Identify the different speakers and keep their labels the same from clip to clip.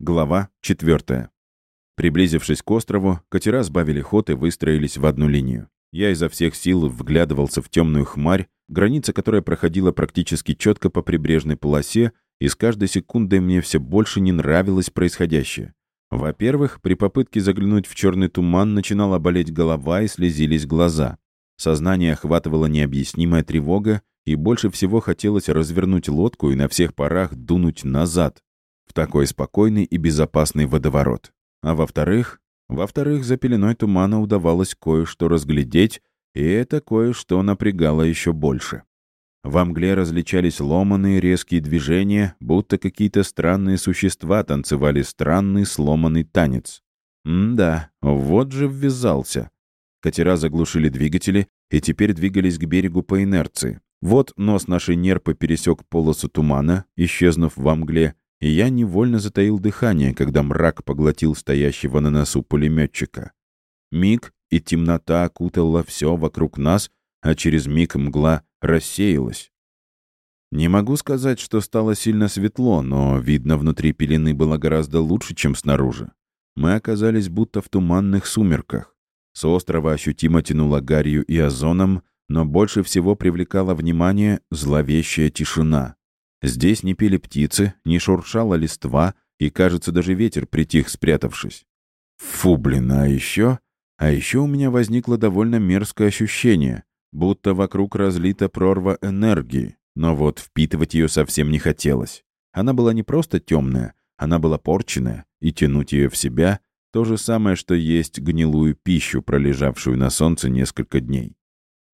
Speaker 1: Глава 4. Приблизившись к острову, катера сбавили ход и выстроились в одну линию. Я изо всех сил вглядывался в темную хмарь, граница которой проходила практически четко по прибрежной полосе, и с каждой секундой мне все больше не нравилось происходящее. Во-первых, при попытке заглянуть в черный туман начинала болеть голова и слезились глаза. Сознание охватывала необъяснимая тревога, и больше всего хотелось развернуть лодку и на всех парах дунуть назад, в такой спокойный и безопасный водоворот. А во-вторых, во-вторых, за пеленой тумана удавалось кое-что разглядеть, и это кое-что напрягало еще больше. Во мгле различались ломаные резкие движения, будто какие-то странные существа танцевали странный сломанный танец. М-да, вот же ввязался. Катера заглушили двигатели и теперь двигались к берегу по инерции. Вот нос нашей нерпы пересек полосу тумана, исчезнув во мгле, и я невольно затаил дыхание, когда мрак поглотил стоящего на носу пулеметчика. Миг, и темнота окутала все вокруг нас, а через миг мгла рассеялась. Не могу сказать, что стало сильно светло, но, видно, внутри пелены было гораздо лучше, чем снаружи. Мы оказались будто в туманных сумерках. С острова ощутимо тянуло гарью и озоном, но больше всего привлекала внимание зловещая тишина. Здесь не пели птицы, не шуршала листва, и, кажется, даже ветер притих, спрятавшись. Фу, блин, а еще... А еще у меня возникло довольно мерзкое ощущение, будто вокруг разлита прорва энергии, но вот впитывать ее совсем не хотелось. Она была не просто темная, она была порченная, и тянуть ее в себя — то же самое, что есть гнилую пищу, пролежавшую на солнце несколько дней.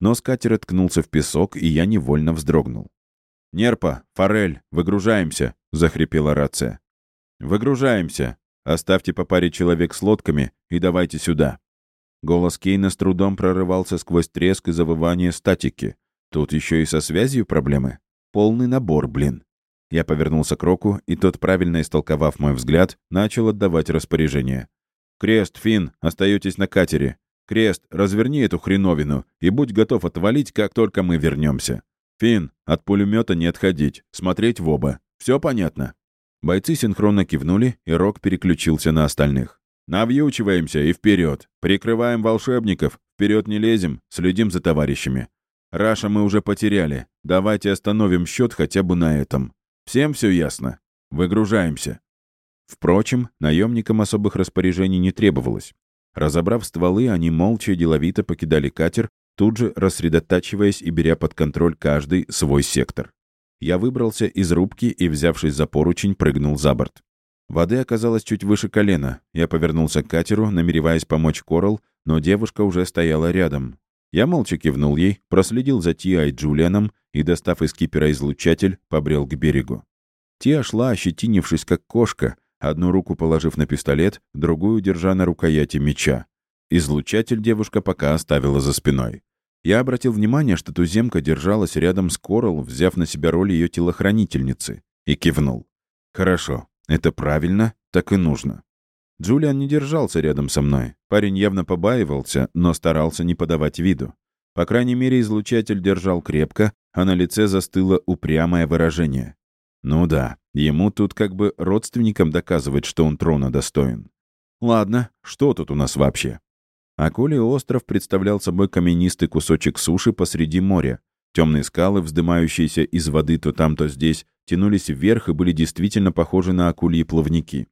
Speaker 1: Нос катера ткнулся в песок, и я невольно вздрогнул. «Нерпа, форель, выгружаемся!» — захрипела рация. «Выгружаемся! Оставьте по паре человек с лодками и давайте сюда!» Голос Кейна с трудом прорывался сквозь треск и завывание статики. Тут еще и со связью проблемы. Полный набор, блин. Я повернулся к Року, и тот, правильно истолковав мой взгляд, начал отдавать распоряжение. «Крест, Финн, остаетесь на катере. Крест, разверни эту хреновину и будь готов отвалить, как только мы вернемся. «Финн, от пулемета не отходить, смотреть в оба. Все понятно?» Бойцы синхронно кивнули, и Рок переключился на остальных. «Навьючиваемся и вперед. Прикрываем волшебников. Вперед не лезем, следим за товарищами. Раша мы уже потеряли. Давайте остановим счет хотя бы на этом. Всем все ясно? Выгружаемся». Впрочем, наемникам особых распоряжений не требовалось. Разобрав стволы, они молча и деловито покидали катер, тут же рассредотачиваясь и беря под контроль каждый свой сектор. Я выбрался из рубки и, взявшись за поручень, прыгнул за борт. Воды оказалось чуть выше колена. Я повернулся к катеру, намереваясь помочь Корал, но девушка уже стояла рядом. Я молча кивнул ей, проследил за Тиа и Джулианом и, достав из кипера излучатель, побрел к берегу. Тиа шла, ощетинившись как кошка, одну руку положив на пистолет, другую держа на рукояти меча. Излучатель девушка пока оставила за спиной. Я обратил внимание, что туземка держалась рядом с Корал, взяв на себя роль ее телохранительницы, и кивнул. «Хорошо, это правильно, так и нужно». Джулиан не держался рядом со мной. Парень явно побаивался, но старался не подавать виду. По крайней мере, излучатель держал крепко, а на лице застыло упрямое выражение. Ну да, ему тут как бы родственникам доказывать, что он трона достоин. Ладно, что тут у нас вообще? Акулий остров представлял собой каменистый кусочек суши посреди моря. Темные скалы, вздымающиеся из воды то там, то здесь, тянулись вверх и были действительно похожи на акульи плавники.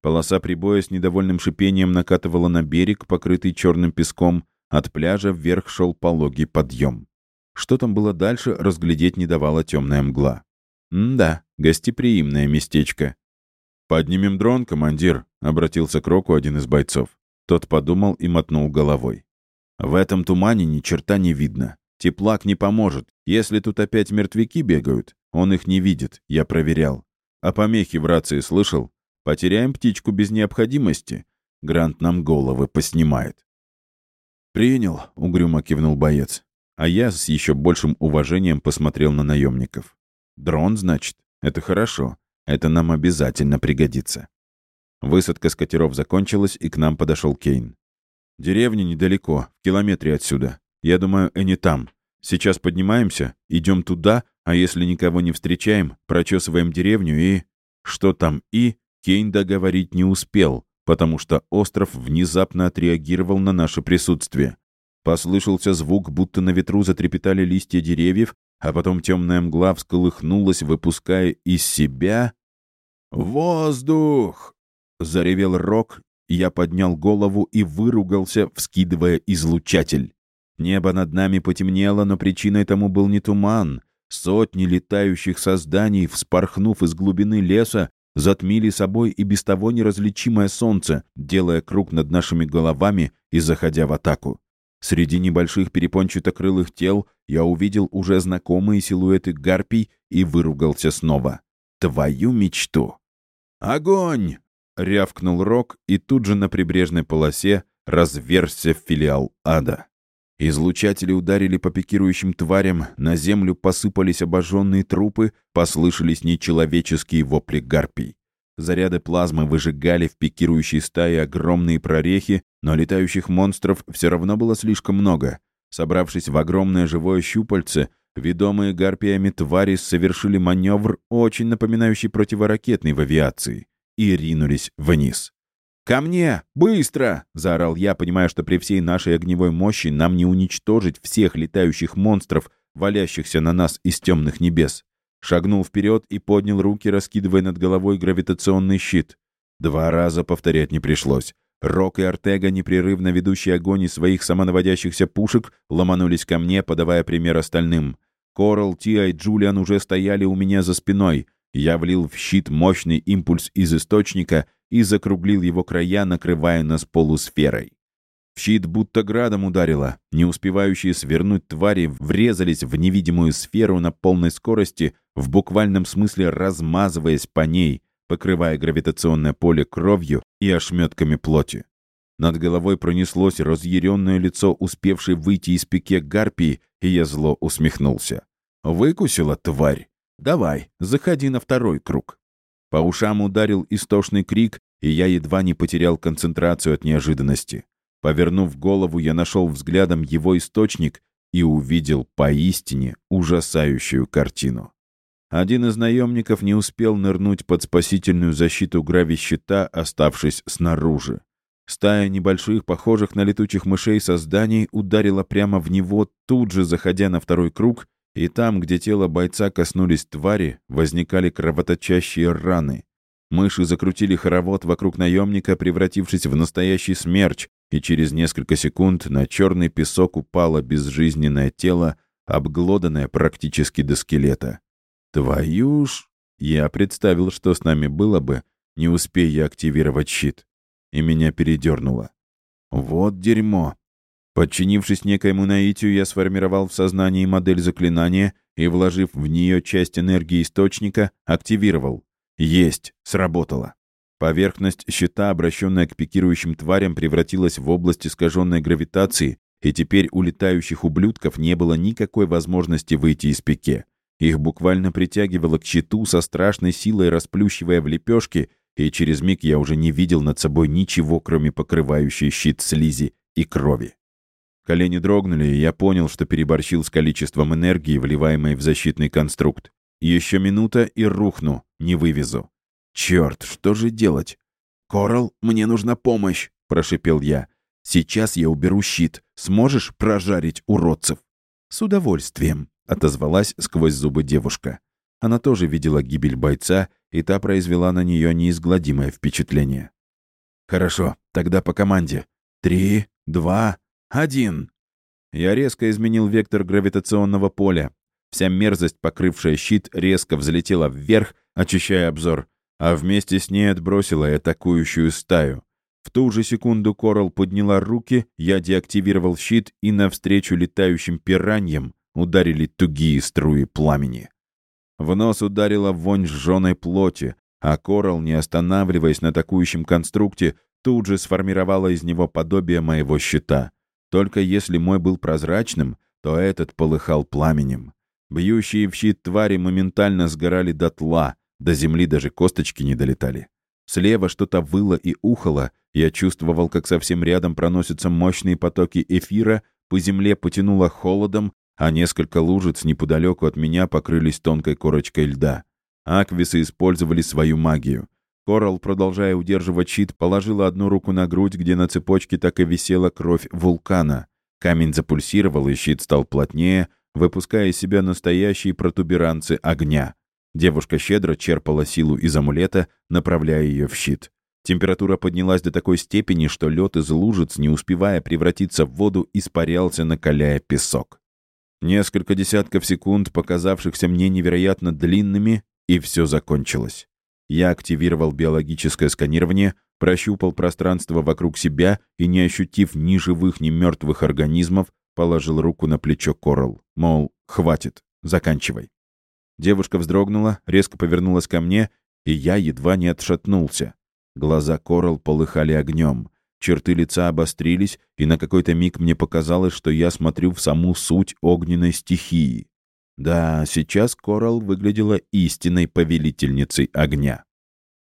Speaker 1: Полоса прибоя с недовольным шипением накатывала на берег, покрытый черным песком. От пляжа вверх шел пологий подъем. Что там было дальше, разглядеть не давала темная мгла. М-да, гостеприимное местечко. «Поднимем дрон, командир», — обратился к Року один из бойцов. Тот подумал и мотнул головой. «В этом тумане ни черта не видно. Теплак не поможет. Если тут опять мертвяки бегают, он их не видит, я проверял. А помехи в рации слышал? Потеряем птичку без необходимости. Грант нам головы поснимает». «Принял», — угрюмо кивнул боец. А я с еще большим уважением посмотрел на наемников. «Дрон, значит? Это хорошо. Это нам обязательно пригодится». Высадка с закончилась, и к нам подошел Кейн. «Деревня недалеко, в километре отсюда. Я думаю, Энни там. Сейчас поднимаемся, идем туда, а если никого не встречаем, прочесываем деревню и...» «Что там «и»?» Кейн договорить не успел, потому что остров внезапно отреагировал на наше присутствие. Послышался звук, будто на ветру затрепетали листья деревьев, а потом темная мгла всколыхнулась, выпуская из себя... «Воздух!» — заревел Рок. Я поднял голову и выругался, вскидывая излучатель. Небо над нами потемнело, но причиной тому был не туман. Сотни летающих созданий, вспорхнув из глубины леса, затмили собой и без того неразличимое солнце, делая круг над нашими головами и заходя в атаку. Среди небольших перепончато-крылых тел я увидел уже знакомые силуэты гарпий и выругался снова. «Твою мечту!» «Огонь!» — рявкнул Рок, и тут же на прибрежной полосе разверзся филиал ада. Излучатели ударили по пикирующим тварям, на землю посыпались обожженные трупы, послышались нечеловеческие вопли гарпий. Заряды плазмы выжигали в пикирующей стае огромные прорехи, но летающих монстров все равно было слишком много. Собравшись в огромное живое щупальце, ведомые гарпиями твари совершили маневр, очень напоминающий противоракетный в авиации, и ринулись вниз. «Ко мне! Быстро!» — заорал я, понимая, что при всей нашей огневой мощи нам не уничтожить всех летающих монстров, валящихся на нас из темных небес. Шагнул вперед и поднял руки, раскидывая над головой гравитационный щит. Два раза повторять не пришлось. Рок и Артега, непрерывно ведущие огонь из своих самонаводящихся пушек, ломанулись ко мне, подавая пример остальным. Корал, Тиа и Джулиан уже стояли у меня за спиной. Я влил в щит мощный импульс из источника и закруглил его края, накрывая нас полусферой. В щит будто градом ударило. Не успевающие свернуть твари врезались в невидимую сферу на полной скорости, в буквальном смысле размазываясь по ней, покрывая гравитационное поле кровью и ошметками плоти. Над головой пронеслось разъяренное лицо, успевшей выйти из пике гарпии, и я зло усмехнулся. «Выкусила, тварь! Давай, заходи на второй круг!» По ушам ударил истошный крик, и я едва не потерял концентрацию от неожиданности. Повернув голову, я нашел взглядом его источник и увидел поистине ужасающую картину. Один из наемников не успел нырнуть под спасительную защиту грави-щита, оставшись снаружи. Стая небольших, похожих на летучих мышей созданий ударила прямо в него, тут же заходя на второй круг и там, где тело бойца коснулись твари, возникали кровоточащие раны. Мыши закрутили хоровод вокруг наемника, превратившись в настоящий смерч, и через несколько секунд на черный песок упало безжизненное тело, обглоданное практически до скелета. Твою ж... Я представил, что с нами было бы, не успея активировать щит. И меня передернуло. Вот дерьмо. Подчинившись некоему наитию, я сформировал в сознании модель заклинания и, вложив в нее часть энергии источника, активировал. Есть, сработало. Поверхность щита, обращенная к пикирующим тварям, превратилась в область искаженной гравитации, и теперь у летающих ублюдков не было никакой возможности выйти из пике. Их буквально притягивало к щиту со страшной силой, расплющивая в лепешки, и через миг я уже не видел над собой ничего, кроме покрывающей щит слизи и крови. Колени дрогнули, и я понял, что переборщил с количеством энергии, вливаемой в защитный конструкт. Еще минута и рухну, не вывезу. Черт, что же делать? «Корал, мне нужна помощь!» — прошипел я. «Сейчас я уберу щит. Сможешь прожарить уродцев?» «С удовольствием», — отозвалась сквозь зубы девушка. Она тоже видела гибель бойца, и та произвела на нее неизгладимое впечатление. «Хорошо, тогда по команде. Три, два, один. Я резко изменил вектор гравитационного поля. Вся мерзость, покрывшая щит, резко взлетела вверх, очищая обзор, а вместе с ней отбросила атакующую стаю. В ту же секунду Корал подняла руки, я деактивировал щит, и навстречу летающим пираньям ударили тугие струи пламени. В нос ударила вонь сжженной плоти, а Корал, не останавливаясь на атакующем конструкте, тут же сформировала из него подобие моего щита — только если мой был прозрачным, то этот полыхал пламенем. Бьющие в щит твари моментально сгорали дотла, до земли даже косточки не долетали. Слева что-то выло и ухало, я чувствовал, как совсем рядом проносятся мощные потоки эфира, по земле потянуло холодом, а несколько лужиц неподалеку от меня покрылись тонкой корочкой льда. Аквисы использовали свою магию. Коралл, продолжая удерживать щит, положила одну руку на грудь, где на цепочке так и висела кровь вулкана. Камень запульсировал, и щит стал плотнее, выпуская из себя настоящие протуберанцы огня. Девушка щедро черпала силу из амулета, направляя ее в щит. Температура поднялась до такой степени, что лед из лужиц, не успевая превратиться в воду, испарялся, накаляя песок. Несколько десятков секунд, показавшихся мне невероятно длинными, и все закончилось. Я активировал биологическое сканирование, прощупал пространство вокруг себя и, не ощутив ни живых, ни мертвых организмов, положил руку на плечо Коралл, мол, хватит, заканчивай. Девушка вздрогнула, резко повернулась ко мне, и я едва не отшатнулся. Глаза Коралл полыхали огнем. Черты лица обострились, и на какой-то миг мне показалось, что я смотрю в саму суть огненной стихии. Да, сейчас Коралл выглядела истинной повелительницей огня.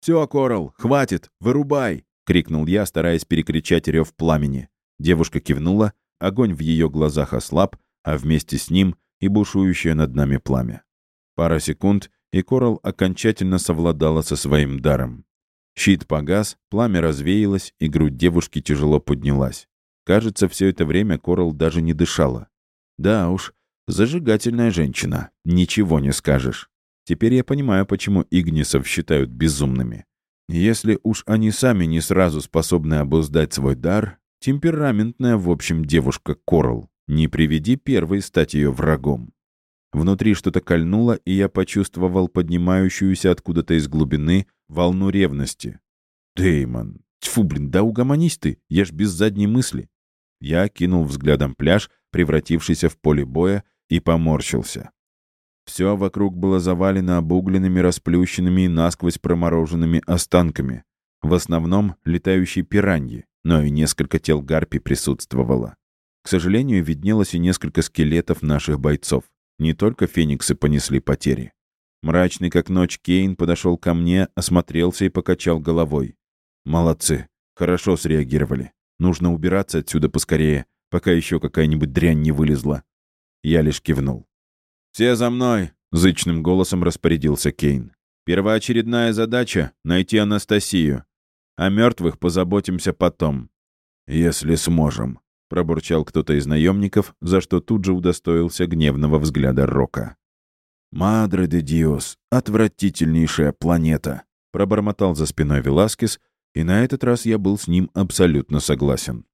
Speaker 1: «Все, Коралл, хватит, вырубай!» — крикнул я, стараясь перекричать рев пламени. Девушка кивнула, огонь в ее глазах ослаб, а вместе с ним и бушующее над нами пламя. Пара секунд, и Коралл окончательно совладала со своим даром. Щит погас, пламя развеялось, и грудь девушки тяжело поднялась. Кажется, все это время Корал даже не дышала. Да уж, зажигательная женщина, ничего не скажешь. Теперь я понимаю, почему Игнисов считают безумными. Если уж они сами не сразу способны обуздать свой дар, темпераментная, в общем, девушка Корал, не приведи первой стать ее врагом. Внутри что-то кольнуло, и я почувствовал поднимающуюся откуда-то из глубины волну ревности. «Дэймон! Тьфу, блин, да угомонись ты! Я ж без задней мысли!» Я кинул взглядом пляж, превратившийся в поле боя, и поморщился. Все вокруг было завалено обугленными, расплющенными и насквозь промороженными останками. В основном летающие пираньи, но и несколько тел гарпий присутствовало. К сожалению, виднелось и несколько скелетов наших бойцов. Не только фениксы понесли потери. Мрачный как ночь Кейн подошел ко мне, осмотрелся и покачал головой. «Молодцы. Хорошо среагировали. Нужно убираться отсюда поскорее, пока еще какая-нибудь дрянь не вылезла». Я лишь кивнул. «Все за мной!» — зычным голосом распорядился Кейн. «Первоочередная задача — найти Анастасию. О мертвых позаботимся потом. Если сможем», — пробурчал кто-то из наемников, за что тут же удостоился гневного взгляда Рока. «Мадре де Диос, отвратительнейшая планета», — пробормотал за спиной Веласкес, и на этот раз я был с ним абсолютно согласен.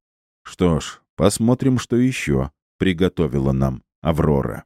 Speaker 1: Что ж, посмотрим, что еще приготовила нам Аврора.